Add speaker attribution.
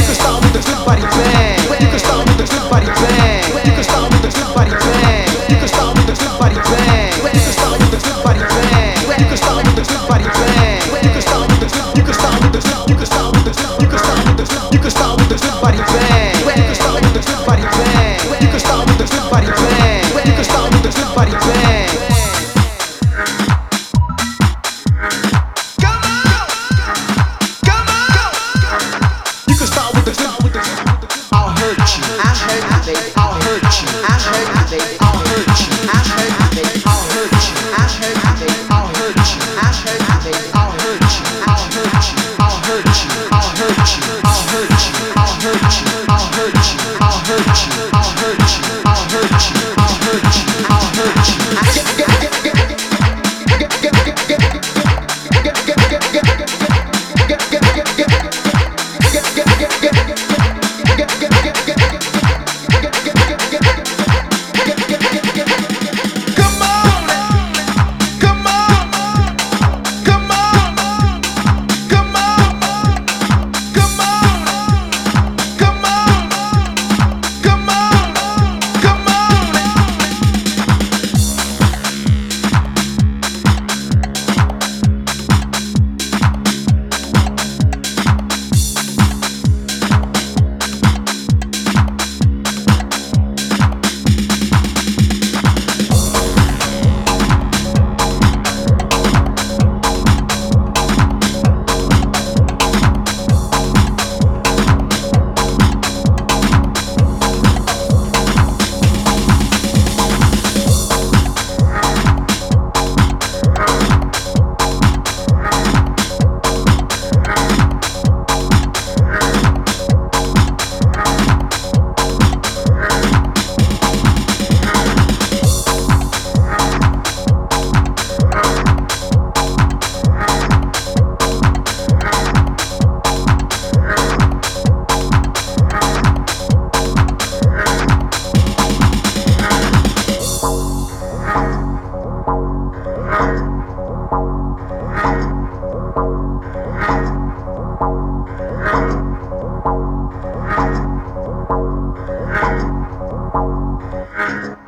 Speaker 1: Isso é está baby. Thank you.